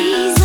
easy.